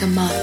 Like a moth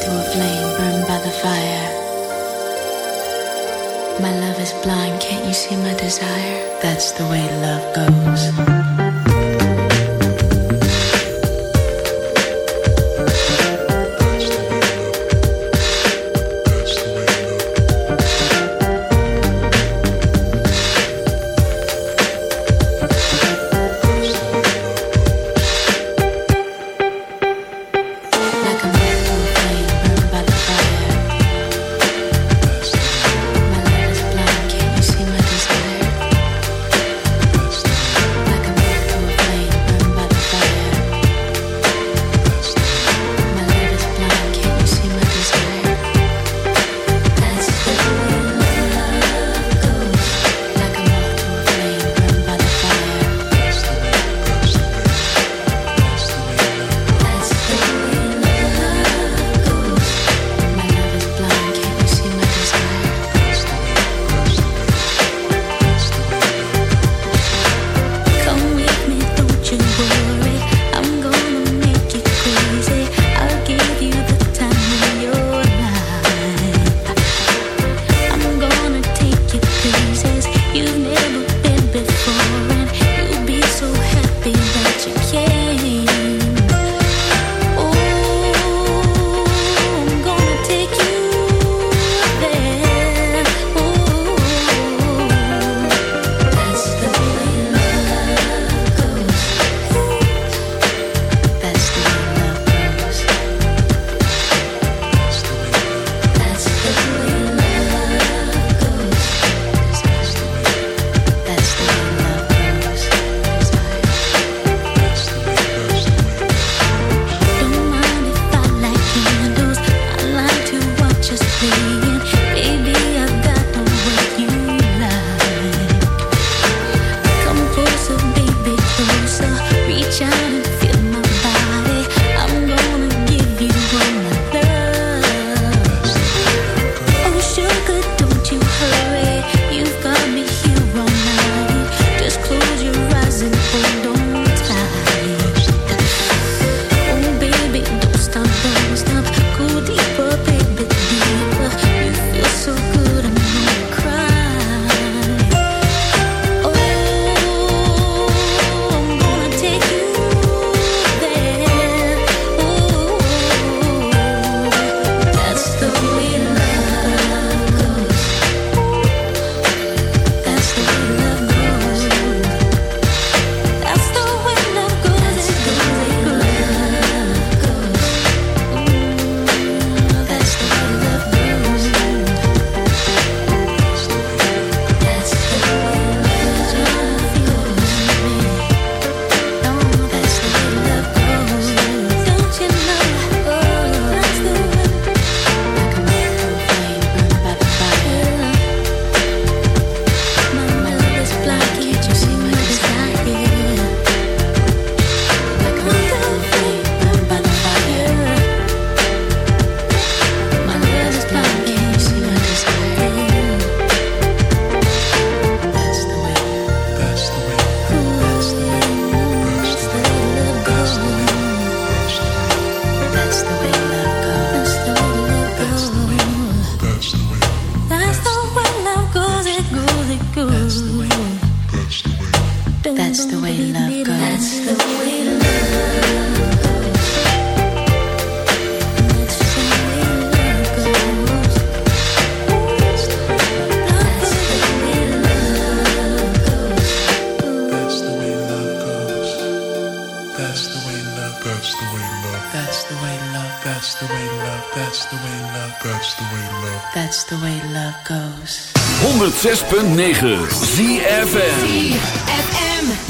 goes. 106.9 ZFM.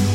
when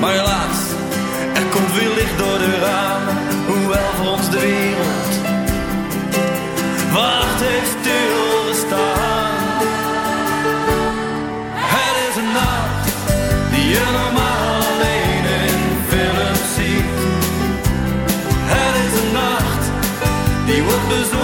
Maar helaas, er komt weer licht door de ramen, hoewel voor ons de wereld wacht heeft stilgestaan. Het is een nacht die je normaal alleen in films ziet. Het is een nacht die wordt bezongen